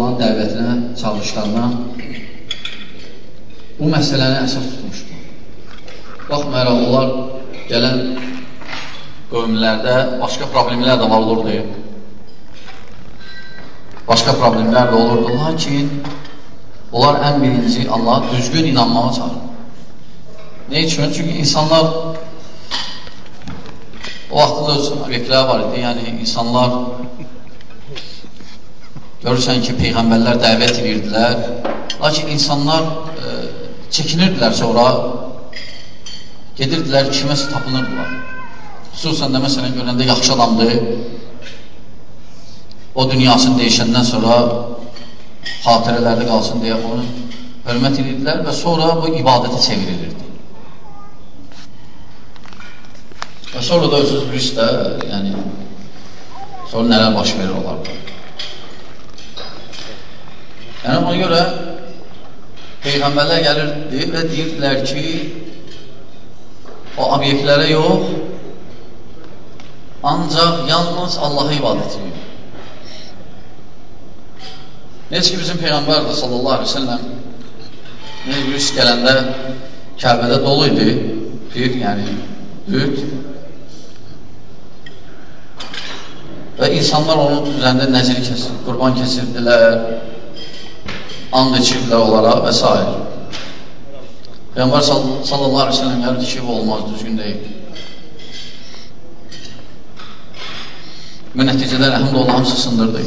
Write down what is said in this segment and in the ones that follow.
olan dəvətinə, çalışlarına bu məsələni əsas tutmuşdur. Baxmayaraq, onlar gələn qövmlərdə başqa problemlər də olurdu. Başqa problemlər də olurdu, lakin onlar ən birinci Allaha düzgün inanmağa çağırır. Ne üçün? Çünki insanlar o vaxtda öz obyektlər var idi, yəni insanlar Görürsən ki, peyğəmbərlər dəvət edirdilər, lakin insanlar e, çəkinirdilər sonra, gedirdilər, kiməsə tapınırdılar. Xüsusən də, məsələn, görəndə yaxşı adamdır, o dünyasını deyişəndən sonra xatirələrdə qalsın deyə onu hörmət edirdilər və sonra bu ibadətə çevirilirdi. Və sonra da özünüz bilirsiniz də, yəni, sonra nələr baş verir olardı. Yəni ona görə Peyğəmbərlər gəlirdi və deyirdilər ki, o obyektlərə yox, ancaq yalnız Allaha ibadət edir. Necə ki, bizim Peyğəmbər də sallallahu aleyhi ve selləm necə virüs gələndə Kəbədə dolu idi, bir, yəni, büyük və insanlar onun üzərində nəziri kəsir, qurban kəsirdilər, and içirlər onlara və s. Peyğəmbər sallallahu aleyhi ve sellem gəldi ki, bu olmaz, düzgün deyil. Və nəticədə rəhmdə hamısı sındırdı.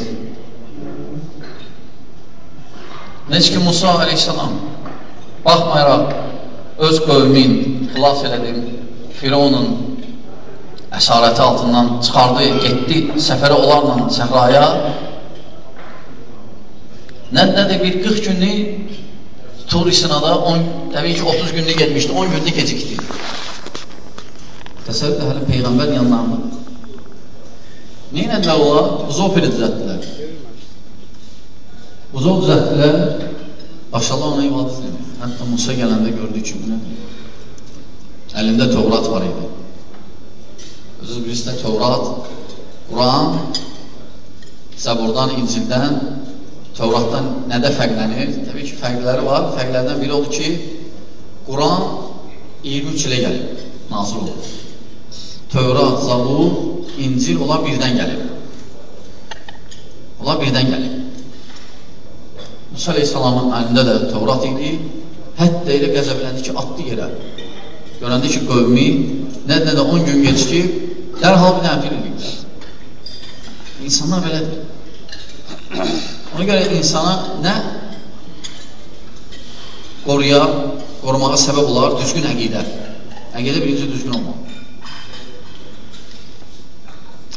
Necə ki, Musa aleyhissalam baxmayaraq öz qövmin xilas elədim, Firavunun əsarəti altından çıxardı, getdi səfərə olarla səhraya Nə, nədir bir 40 günlük turistina da 10, təbii ki 30 günlük getmişdi, 10 günlük gecikdi. Təsəvvür hələ Peyğəmbər yanlarında. Neynədilər olar? Buzoperi düzəltdilər. Buzov düzəltdilər, başladı ona ibadət edir. Hətta Musa gələndə gördü ki, bunu əlində Tövrat var idi. Özünüz bilirsiniz, Tövrat, Quran, Zəburdan, İncildən Tövratdan nədə fərqlənir? Təbii ki, fərqləri var. Fərqlərdən biri odur ki, Quran 23 ilə gəlir, nazil olur. Tövrat, Zabur, İncil onlar birdən gəlir. Onlar birdən gəlir. Musa Aleyhisselamın əlində də Tövrat idi. Hətta elə qəzəbləndi ki, atdı yerə. Görəndə ki, qövmi nə-nə də 10 gün geçkib, dərhal bir nəfil edirlər. İnsanlar belədir. Ona görə insana nə qoruya, qorumağa səbəb olar düzgün əqidə. Əqidə birinci düzgün olmalı.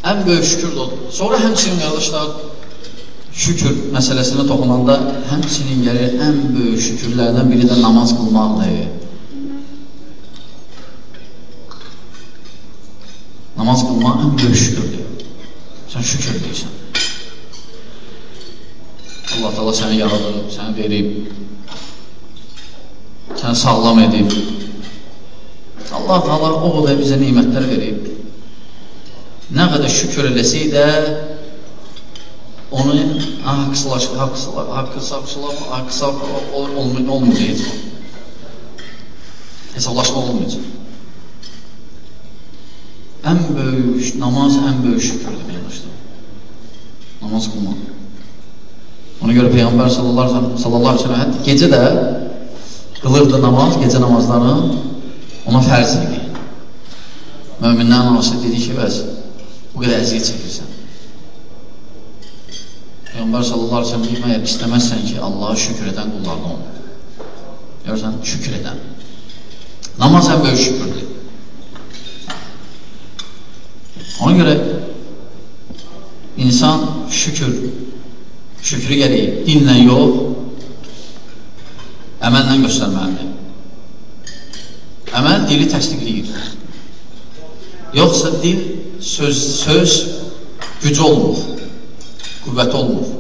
Ən böyük şükür odur. Sonra həmçinin qardaşlar, şükür məsələsinə toxunanda həmçinin gəlir ən böyük şükürlərdən biri də namaz qılmaqdır. Namaz qılmaq ən böyük şükürdür. Sən şükür deyirsən. Allah Taala səni yaradıb, səni verib, səni sağlam edib. Allah Taala o qədər bizə nemətlər verib. Nə qədər şükür eləsək də onu haqsılaşır, haqsılar, haqsılar, haqsılar olmayacaq. Hesablaşma olmayacaq. Ən böyük namaz, ən böyük şükürdür, qardaşlar. Namaz qılmaq. Ona görə Peyğəmbər sallallahu aleyhi ve sellem hətta gecə də qılırdı namaz, gecə namazlarını ona fərz idi. Möminlərin anası dedi ki, bəs bu qədər əziyyət çəkirsən. Peyğəmbər sallallahu aleyhi ve sellem deyim, əgər ki, Allaha şükür edən qullardan olur. Görürsən, şükür edən. Namaz ən böyük şükürdür. Ona görə insan şükür şükrü gərək dinlə yox, əməllə göstərməlidir. Əməl dili təsdiqləyir. Yoxsa dil söz, söz gücü olmur, qüvvəti olmur.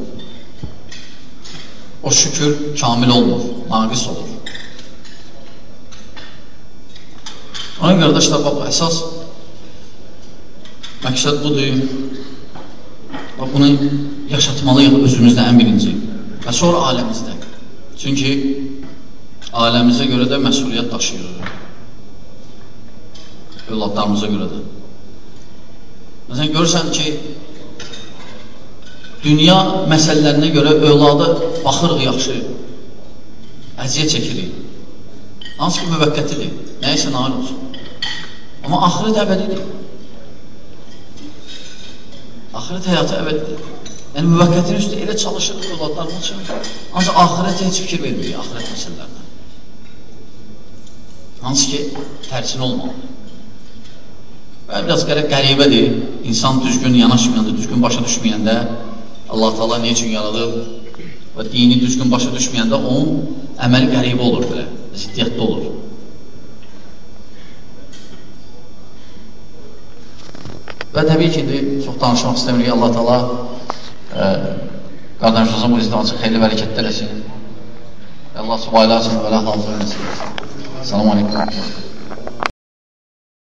O şükür kamil olmur, naqis olur. Ona qardaşlar, bax, əsas məqsəd budur. Və bunu yaşatmalıyıq özümüzdə ən birinci. Və sonra ailəmizdə. Çünki ailəmizə görə də məsuliyyət daşıyırıq. Övladlarımıza görə də. Məsələn, görürsən ki, dünya məsələlərinə görə övlada baxırıq yaxşı, əziyyət çəkirik. Hansı ki, müvəqqətidir, nəyisə nail olsun. Amma axirət əbədidir. Axirət həyatı əbədidir. Yəni, müvəqqətin üstü elə çalışırıq övladlarımız üçün, ancaq axirətə heç fikir vermirik, axirət məsələlərinə. Hansı ki, tərsin olmalıdır. Və biraz qərib qəribədir. İnsan düzgün yanaşmayanda, düzgün başa düşməyəndə Allah Taala nə üçün yaradıb və dini düzgün başa düşməyəndə onun əməli qəribə olur belə, ziddiyyətli olur. Və təbii ki, indi çox danışmaq istəmirik. Allah Taala e, qardaşımızın bu izdivacı xeyirli bərəkətlər eləsin. Allah subhanahu və taala hazır eləsin. Salam aleykum.